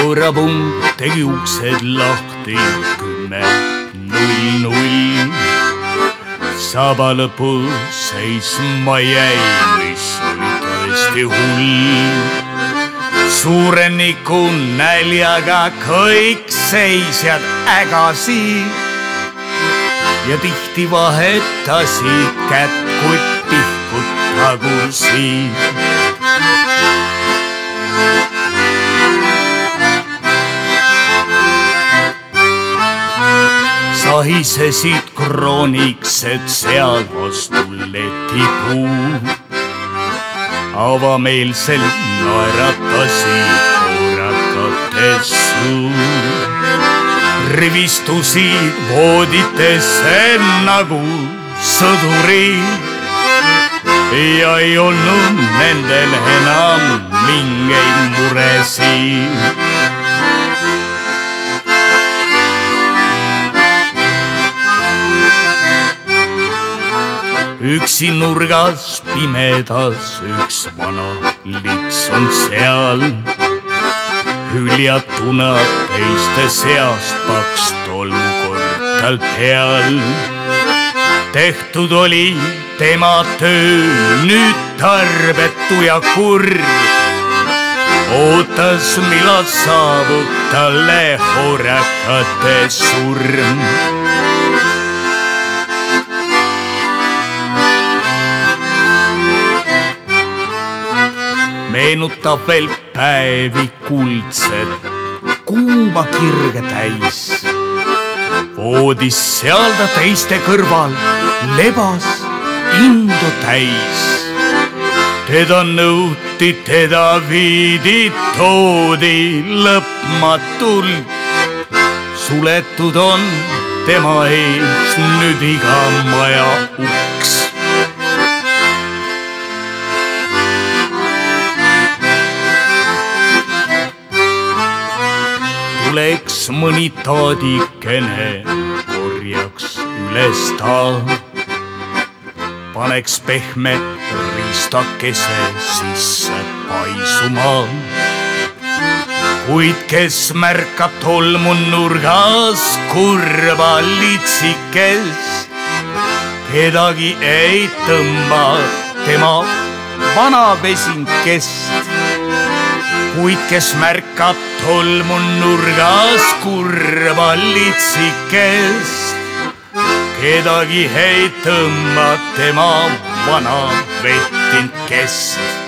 koerapumm tegi uksed lahti kümme null null. saba lõpus seisma jäi, mis oli tõesti hull. suureniku näljaga kõik seisjad ägasid ja tihti vahetasid kätt, kuid pihkud tagusid. sahisesid krooniksed seal vastu letipuu. avameelselt naeratasid korrakate suu. Rivistusid vooditesse nagu sõdurid ja ei olnud nendel enam mingeid muresid üksi nurgas pimedas üks vana lits on seal. Hüljatuna teiste seast paks tolmkord tal peal. tehtud oli tema töö nüüd tarbetu ja kurb. ootas, millal saabub talle horakate surm meenutab veel päevi kuldsed, kuuma kirge täis. voodis seal ta teiste kõrval lebas indu täis. teda nõuti, teda viidi, toodi lõpmatult. suletud on tema ees nüüd iga maja uks tuleks mõni taadikene, korjaks üles ta. paneks pehme riistakese sisse paisuma. kuid kes märkab tolmu nurgas kurva litsikest, kedagi ei tõmba tema vana vesinkest kuid kes märkab tolmu nurgas kurva litsikest, kedagi ei tõmba tema vana vettinud kest